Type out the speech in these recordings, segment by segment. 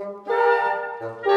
Música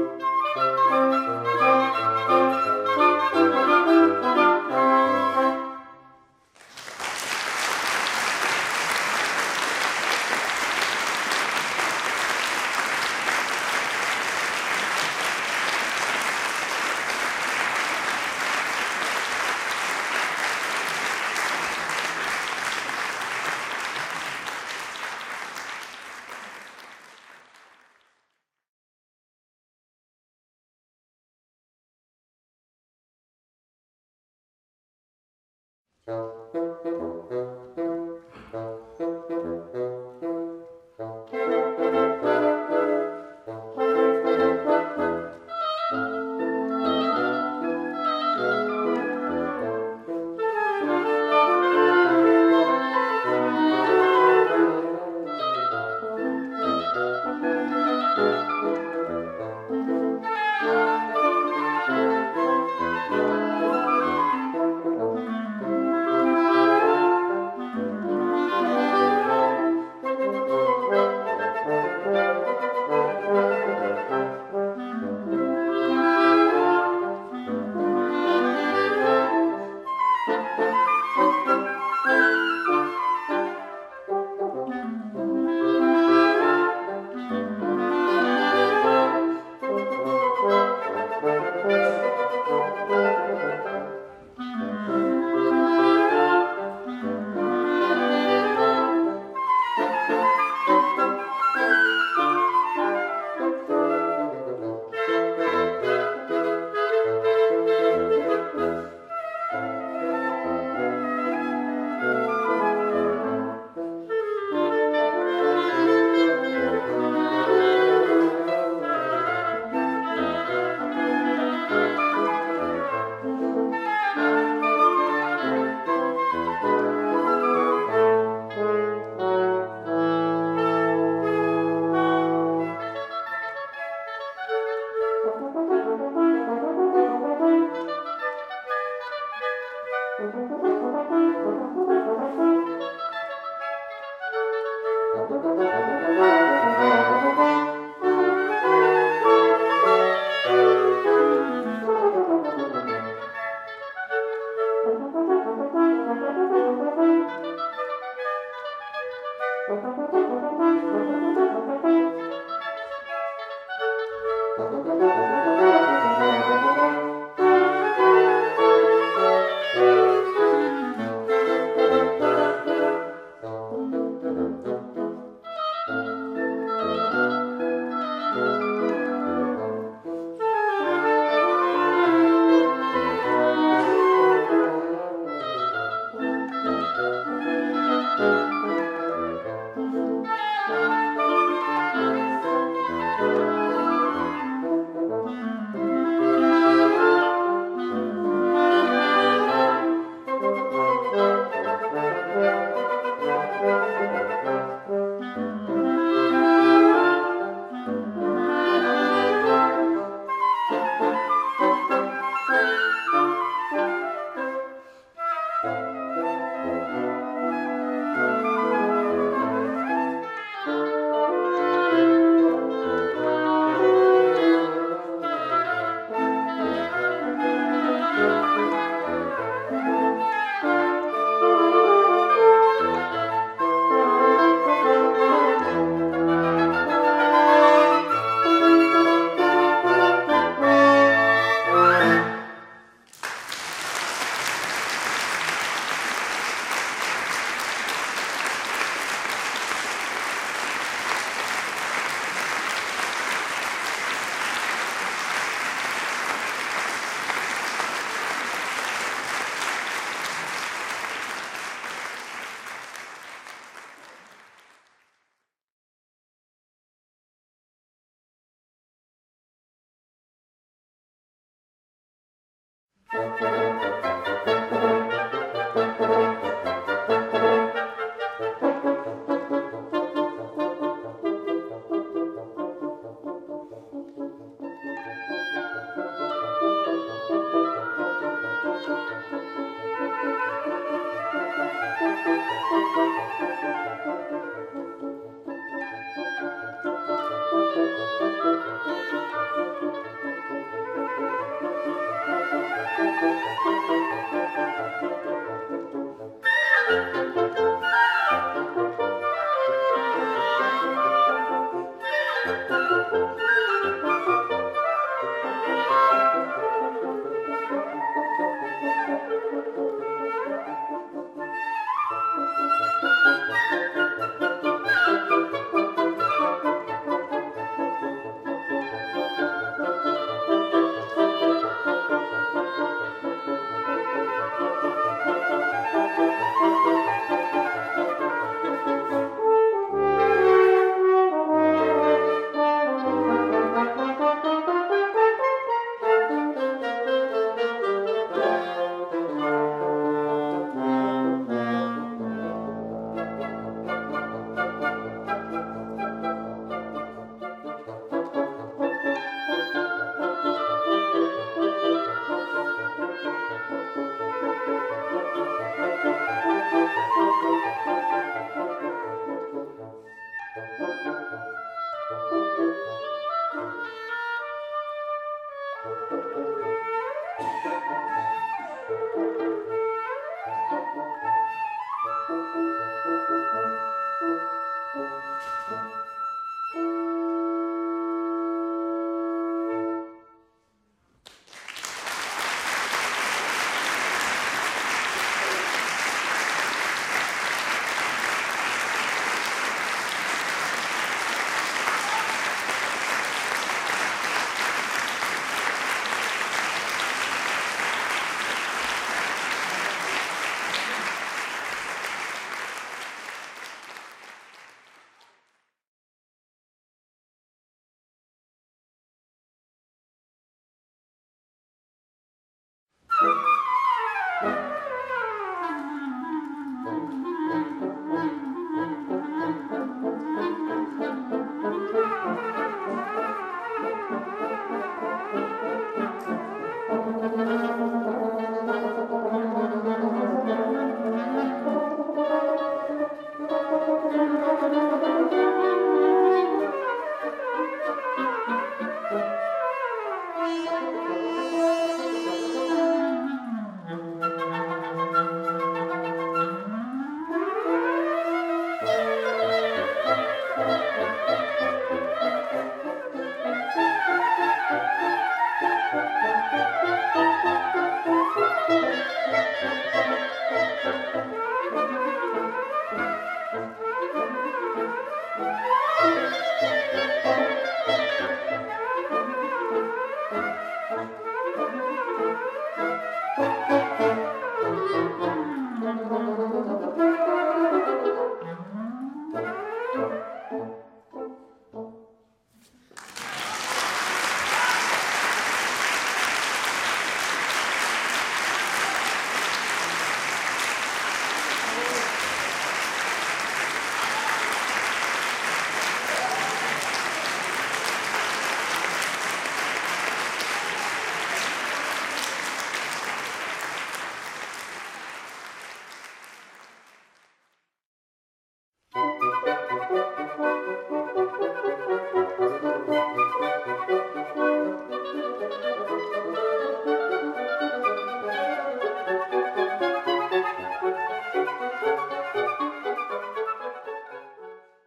Thank you.